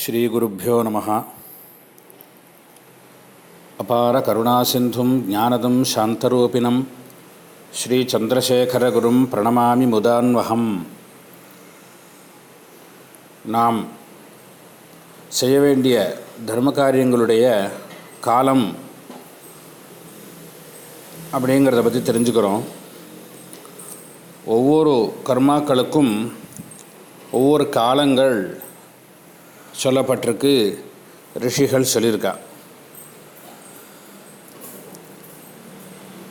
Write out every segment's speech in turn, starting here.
ஸ்ரீகுருப்போ நம அபார கருணாசிந்தும் ஞானதம் சாந்தரூபிணம். ஸ்ரீச்சந்திரசேகரகுரும் பிரணமாமி முதான்வகம் நாம் செய்ய வேண்டிய தர்ம காரியங்களுடைய காலம் அப்படிங்கிறத பற்றி தெரிஞ்சுக்கிறோம். ஒவ்வொரு கர்மாக்களுக்கும் ஒவ்வொரு காலங்கள் சொல்லப்பட்டிருக்கு. ரிஷிகள் சொல்லியிருக்கா.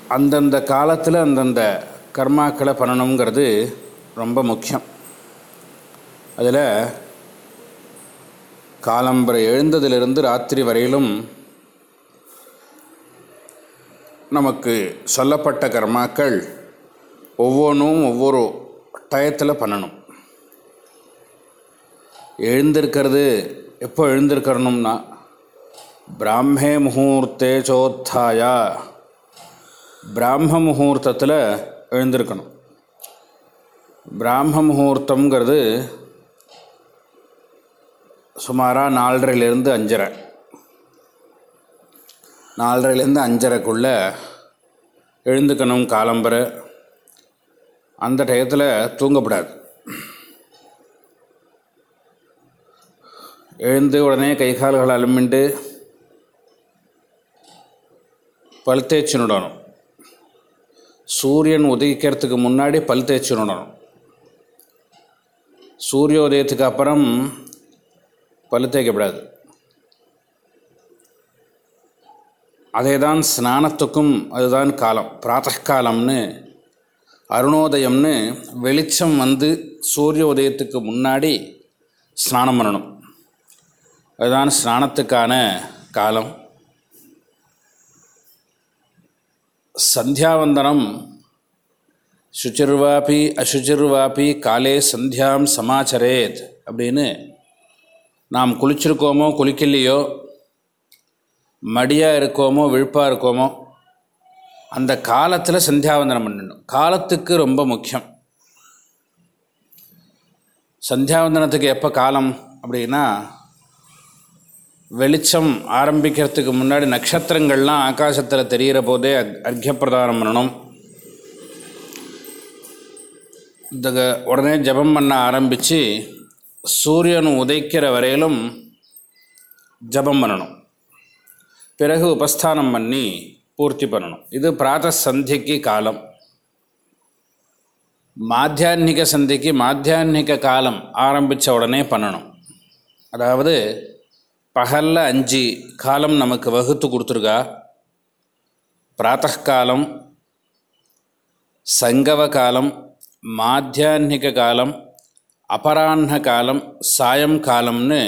அந்தந்த காலத்தில் அந்தந்த கர்மாக்களை பண்ணணுங்கிறது ரொம்ப முக்கியம். அதில் காலம்பரை எழுந்ததிலிருந்து ராத்திரி வரையிலும் நமக்கு சொல்லப்பட்ட கர்மாக்கள் ஒவ்வொன்றும் ஒவ்வொரு டயத்தில் பண்ணணும். எழுந்திருக்கிறது. எப்போ எழுந்திருக்கணும்னா? பிராமே முகூர்த்தே சோத்தாயா. பிராம முகூர்த்தத்தில் எழுந்திருக்கணும். பிராம முகூர்த்தங்கிறது சுமாராக நாலரைலேருந்து அஞ்சரை. நாலரைலேருந்து அஞ்சரைக்குள்ளே எழுந்துக்கணும் காலம்பரை அந்த டயத்தில் தூங்கப்படாது. எழுந்து உடனே கை கால்கள் அலுமிண்டு பல் தேய்ச்சி நடணும். சூரியன் உதயிக்கிறதுக்கு முன்னாடி பல் தேய்ச்சி சூரிய உதயத்துக்கு அப்புறம் பல் தேய்க்கப்படாது. அதே தான் ஸ்நானத்துக்கும் அதுதான் காலம் பிராத்தகாலம்னு அருணோதயம்னு வெளிச்சம் வந்து சூரிய உதயத்துக்கு முன்னாடி ஸ்நானம் பண்ணணும். அதுதான் ஸ்நானத்துக்கான காலம். சந்தியாவந்தனம். சுச்சிர்வாபி அசுச்சிர்வாபி காலே சந்தியாம் சமாச்சரேத் அப்படின்னு நாம் குளிச்சிருக்கோமோ குளிக்கலையோ மடியாக இருக்கோமோ விழுப்பாக இருக்கோமோ அந்த காலத்தில் சந்தியாவந்தனம் பண்ணணும். காலத்துக்கு ரொம்ப முக்கியம். சந்தியாவந்தனத்துக்கு எப்போ காலம் அப்படின்னா வெளிச்சம் ஆரம்பிக்கிறதுக்கு முன்னாடி நட்சத்திரங்கள்லாம் ஆகாசத்தில் தெரிகிற போதே அக் அர்க்கியப்பிரதானம் பண்ணணும். இந்த உடனே ஜபம் பண்ண ஆரம்பித்து சூரியன் உதைக்கிற வரையிலும் ஜபம் பண்ணணும். பிறகு உபஸ்தானம் பண்ணி பூர்த்தி பண்ணணும். இது பிராத சந்திக்கு காலம். மாத்தியான்மிக சந்திக்கு மாத்தியான்மிக காலம் ஆரம்பித்த உடனே பண்ணணும். அதாவது பகலில் அஞ்சு காலம் நமக்கு வகுத்து கொடுத்துருக்கா? பிராத்தகாலம் சங்கவ காலம் மாத்தியான்க காலம் அபராண்ண காலம் சாயங்காலம்னு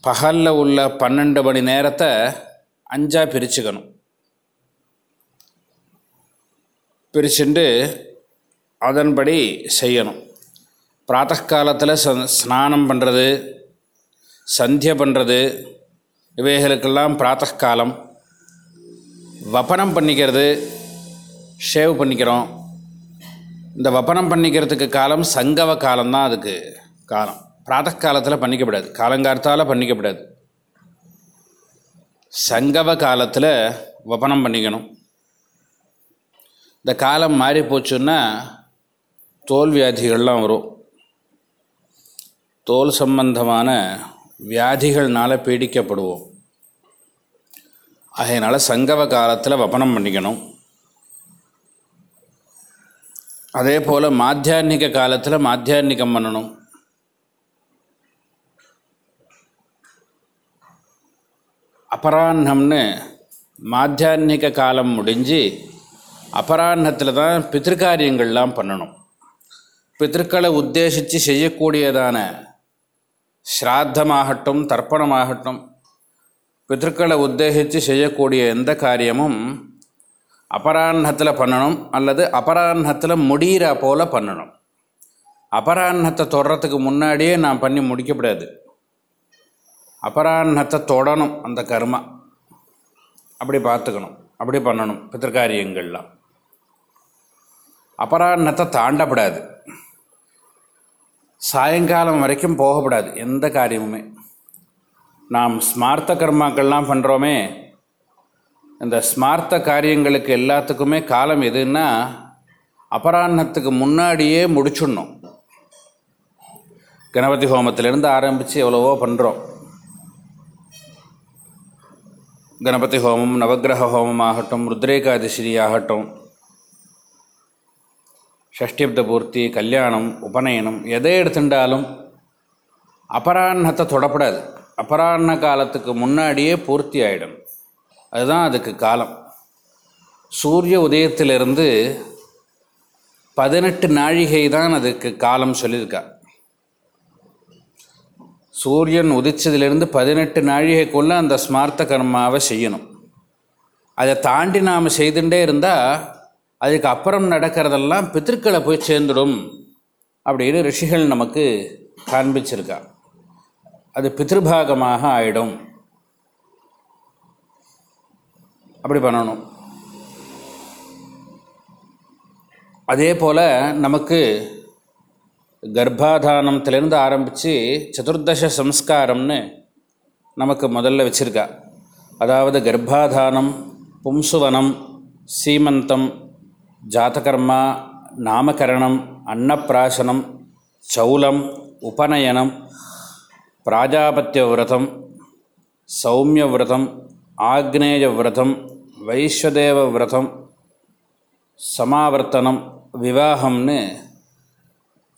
பகலில் உள்ள பன்னெண்டு மணி நேரத்தை அஞ்சாக பிரிச்சுக்கணும். பிரிச்சுட்டு அதன்படி செய்யணும். பிராத்தகாலத்தில் ச ஸ்நானம் பண்ணுறது சந்திய பண்ணுறது இவைகளுக்கெல்லாம் பிராத்தகாலம். வப்பனம் பண்ணிக்கிறது ஷேவ் பண்ணிக்கிறோம். இந்த வப்பனம் பண்ணிக்கிறதுக்கு காலம் சங்கவ காலம்தான் அதுக்கு காலம். பிராத்தகாலத்தில் பண்ணிக்கப்படாது. காலங்கார்த்தால் பண்ணிக்கப்படாது. சங்கவ காலத்தில் வப்பனம் பண்ணிக்கணும். இந்த காலம் மாறி போச்சுன்னா தோல்வியாதிகள்லாம் வரும். தோல் சம்பந்தமான வியாதிகள்னால் பீடிக்கப்படுவோம். அதனால் சங்கவ காலத்தில் வபனம் பண்ணிக்கணும். அதே போல் மாத்தியான்மிக காலத்தில் மாத்தியான்மிகம் பண்ணணும். அபராண்ணம்னு மாத்தியான்மிக காலம் முடிஞ்சு அபராண்ணத்தில் தான் பித்திருக்காரியங்கள்லாம் பண்ணணும். பித்திருக்களை உத்தேசித்து செய்யக்கூடியதான ஸ்ராத்தமாகட்டும் தர்ப்பணமாகட்டும் பித்திருக்களை உத்தேசித்து செய்யக்கூடிய எந்த காரியமும் அபராண்ணத்தில் பண்ணணும் அல்லது அபராண்ணத்தில் முடிகிற போல் பண்ணணும். அபராண்ணத்தை தொடரத்துக்கு முன்னாடியே நான் பண்ணி முடிக்கப்படாது. அபராண்ணத்தை தொடணும் அந்த கர்மா. அப்படி பார்த்துக்கணும். அப்படி பண்ணணும். பித்திருக்காரியங்கள்லாம் அபராண்ணத்தை தாண்டப்படாது. சாயங்காலம் வரைக்கும் போகப்படாது எந்த காரியமுமே. நாம் ஸ்மார்த்த கர்மாக்கள்லாம் பண்ணுறோமே இந்த ஸ்மார்த்த காரியங்களுக்கு எல்லாத்துக்குமே காலம் எதுன்னா அபராண்ணத்துக்கு முன்னாடியே முடிச்சிடணும். கணபதி ஹோமத்திலேருந்து ஆரம்பித்து எவ்வளவோ பண்ணுறோம் கணபதி ஹோமம் நவக்கிரக ஹோமம் ஆகட்டும் ருத்ரேகாதிசிரி ஆகட்டும் ஷஷ்டிப்த பூர்த்தி கல்யாணம் உபநயனம் எதை எடுத்துட்டாலும் அபராண்ணத்தை தொடப்படாது. அபராண்ண காலத்துக்கு முன்னாடியே பூர்த்தி ஆகிடும் அதுதான் அதுக்கு காலம். சூரிய உதயத்திலிருந்து பதினெட்டு நாழிகை தான் அதுக்கு காலம் சொல்லியிருக்கா. சூரியன் உதிச்சதுலேருந்து பதினெட்டு நாழிகைக்குள்ளே அந்த ஸ்மார்த்த கர்மாவை செய்யணும். அதை தாண்டி நாம் செய்துட்டே இருந்தால் அதுக்கு அப்புறம் நடக்கிறதெல்லாம் பித்திருக்களை போய் சேர்ந்துடும் அப்படின்னு ரிஷிகள் நமக்கு காண்பிச்சிருக்கா. அது பித்திருபாகமாக ஆயிடும். அப்படி பண்ணணும். அதே போல் நமக்கு கர்ப்பாதானத்திலேருந்து ஆரம்பித்து சதுர்தச சம்ஸ்காரம்னு நமக்கு முதல்ல வச்சுருக்கா. அதாவது கர்ப்பாதானம் பும்சுவனம் சீமந்தம் ஜாதகர்மா நாமகரணம் அன்னப்பிராசனம் சௌலம் உபநயனம் பிராஜாபத்திய விரதம் சௌமிய விரதம் ஆக்னேய விரதம் வைஸ்வதேவ விரதம் சமாவர்த்தனம் விவாகம்னு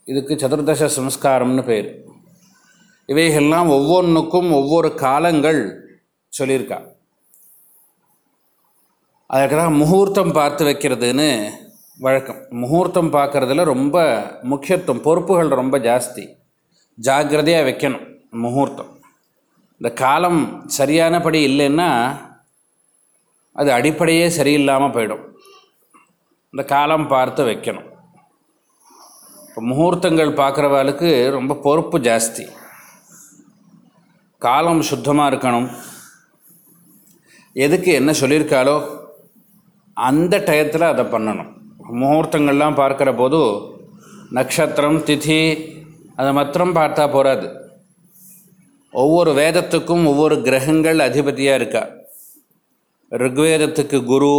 இதுக்கு சதுர்தச சம்ஸ்காரம்னு பேர். இவைகள்லாம் ஒவ்வொன்றுக்கும் ஒவ்வொரு காலங்கள் சொல்லியிருக்கா. அதுக்கு தான் முகூர்த்தம் பார்த்து வைக்கிறதுன்னு வழக்கம். முகூர்த்தம் பார்க்குறதுல ரொம்ப முக்கியத்துவம் பொறுப்புகள் ரொம்ப ஜாஸ்தி. ஜாக்கிரதையாக வைக்கணும் முகூர்த்தம். இந்த காலம் சரியானபடி இல்லைன்னா அது அடிப்படையே சரியில்லாமல் போயிடும். இந்த காலம் பார்த்து வைக்கணும். இப்போ முகூர்த்தங்கள் பார்க்குறவாளுக்கு ரொம்ப பொறுப்பு ஜாஸ்தி. காலம் சுத்தமாக இருக்கணும். எதுக்கு என்ன சொல்லியிருக்காளோ அந்த டயத்தில் அதை பண்ணணும். முகூர்த்தங்கள்லாம் பார்க்குற போது நட்சத்திரம் திதி அதை மாத்திரம் பார்த்தா போகாது ஒவ்வொரு வேதத்துக்கும் ஒவ்வொரு கிரகங்கள் அதிபதியாக இருக்கா? ருக்வேதத்துக்கு குரு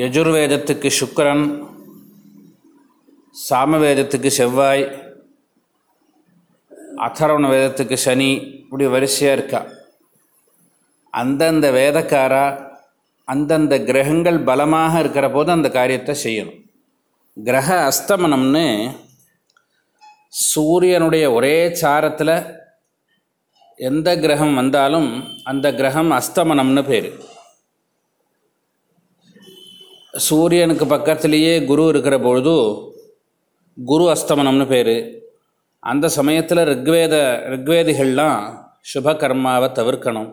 யஜுர்வேதத்துக்கு சுக்கரன் சாமவேதத்துக்கு செவ்வாய் அதர்வண வேதத்துக்கு சனி இப்படி வரிசையாக இருக்கா? அந்தந்த வேதக்காரா அந்தந்த கிரகங்கள் பலமாக இருக்கிற போது அந்த காரியத்தை செய்யணும். கிரக அஸ்தமனம்னு சூரியனுடைய ஒரே சாரத்தில் எந்த கிரகம் வந்தாலும் அந்த கிரகம் அஸ்தமனம்னு பேர். சூரியனுக்கு பக்கத்திலேயே குரு இருக்கிற பொழுது குரு அஸ்தமனம்னு பேர். அந்த சமயத்தில் ரிக்வேத ரிக்வேதிகள்லாம் சுபகர்மாவை தவிர்க்கணும்.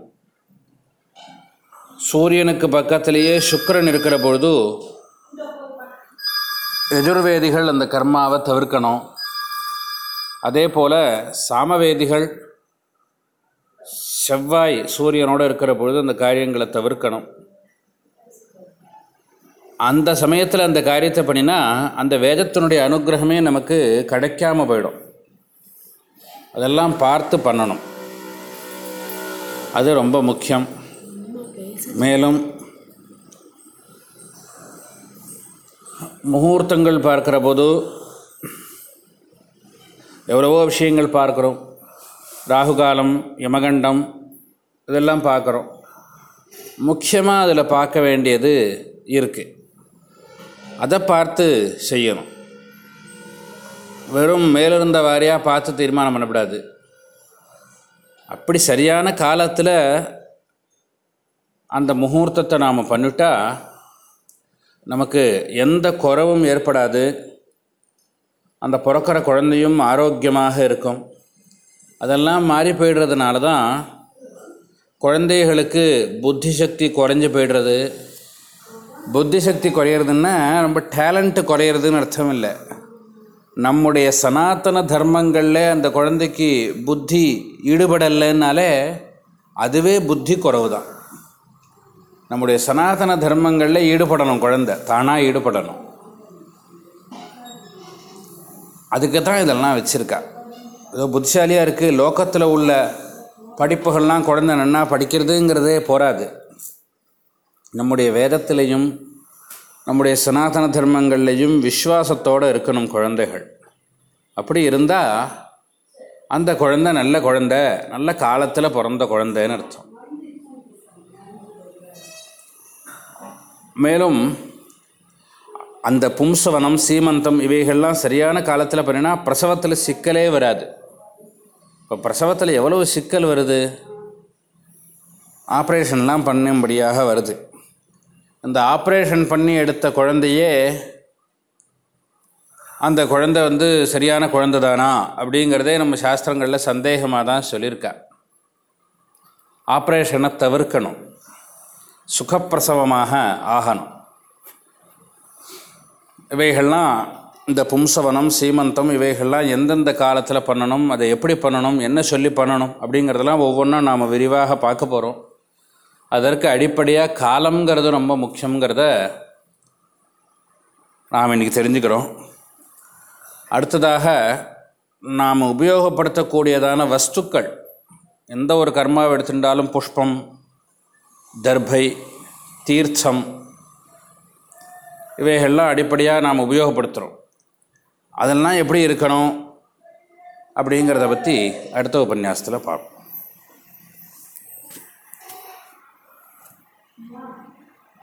சூரியனுக்கு பக்கத்திலேயே சுக்கரன் இருக்கிற பொழுது எஜுர்வேதிகள் அந்த கர்மாவை தவிர்க்கணும். அதே போல் சாமவேதிகள் செவ்வாய் சூரியனோடு இருக்கிற பொழுது அந்த காரியங்களை தவிர்க்கணும். அந்த சமயத்தில் அந்த காரியத்தை பண்ணினா அந்த வேதத்தினுடைய அனுகிரகமே நமக்கு கிடைக்காம போயிடும். அதெல்லாம் பார்த்து பண்ணணும். அது ரொம்ப முக்கியம். மேலும் முகூர்த்தங்கள் பார்க்குற போது எவ்வளவோ விஷயங்கள் பார்க்குறோம். ராகுகாலம் யமகண்டம் இதெல்லாம் பார்க்குறோம். முக்கியமாக அதில் பார்க்க வேண்டியது இருக்குது அதை பார்த்து செய்யணும். வெறும் மேலிருந்த வாரியாக பார்த்து தீர்மானம் பண்ணக்கூடாது. அப்படி சரியான காலத்தில் அந்த முகூர்த்தத்தை நாம் பண்ணிட்டால் நமக்கு எந்த குறவும் ஏற்படாது. அந்த பிறக்கிற குழந்தையும் ஆரோக்கியமாக இருக்கும். அதெல்லாம் மாறி போயிடுறதுனால தான் குழந்தைகளுக்கு புத்தி சக்தி குறைஞ்சி போயிடுறது. புத்தி சக்தி குறையிறதுன்னா ரொம்ப டேலண்ட்டு குறையிறதுன்னு அர்த்தம் இல்லை. நம்முடைய சனாத்தன தர்மங்களில் அந்த குழந்தைக்கு புத்தி ஈடுபடலைன்னாலே அதுவே புத்தி குறவு தான் நம்முடைய சனாதன தர்மங்களில் ஈடுபடணும் குழந்தை. தானாக ஈடுபடணும். அதுக்கு தான் இதெல்லாம் வச்சுருக்கா. ஏதோ புத்திசாலியாக இருக்குது லோக்கத்தில் உள்ள படிப்புகள்லாம் குழந்தை நன்னா படிக்கிறதுங்கிறதே போராது நம்முடைய வேதத்திலையும் நம்முடைய சனாதன தர்மங்கள்லேயும் விஸ்வாசத்தோடு இருக்கணும் குழந்தைகள். அப்படி இருந்தால் அந்த குழந்தை நல்ல குழந்தை நல்ல காலத்தில் பிறந்த குழந்தைன்னு அர்த்தம். மேலும் அந்த பும்சவனம் சீமந்தம் இவைகள்லாம் சரியான காலத்தில் பண்ணினா பிரசவத்தில் சிக்கலே வராது. இப்போ பிரசவத்தில் எவ்வளவு சிக்கல் வருது? ஆப்ரேஷன்லாம் பண்ணும்படியாக வருது. அந்த ஆப்ரேஷன் பண்ணி எடுத்த குழந்தையே அந்த குழந்தை வந்து சரியான குழந்தை தானா? அப்படிங்கிறதே நம்ம சாஸ்திரங்களில் சந்தேகமாக தான் சொல்லியிருக்கா. ஆப்ரேஷனை தவிர்க்கணும். சுகப்பிரசவமாக ஆகணும். இவைகள்லாம் இந்த பும்சவனம் சீமந்தம் இவைகள்லாம் எந்தெந்த காலத்தில் பண்ணணும் அதை எப்படி பண்ணணும் என்ன சொல்லி பண்ணணும் அப்படிங்கிறதெல்லாம் ஒவ்வொன்றும் நாம் விரிவாக பார்க்க போகிறோம் அதற்கு அடிப்படையாக காலங்கிறது ரொம்ப முக்கியங்கிறத நாம் இன்றைக்கி தெரிஞ்சுக்கிறோம். அடுத்ததாக நாம் உபயோகப்படுத்தக்கூடியதான வஸ்துக்கள் எந்த ஒரு கர்மாவை எடுத்துட்டாலும் புஷ்பம் தர்பை தீர்த்தம் இவைகள்லாம் அடிப்படையாக நாம் உபயோகப்படுத்துகிறோம். அதெல்லாம் எப்படி இருக்கணும் அப்படிங்கிறத பற்றி அடுத்த உபன்யாசத்தில் பார்ப்போம்.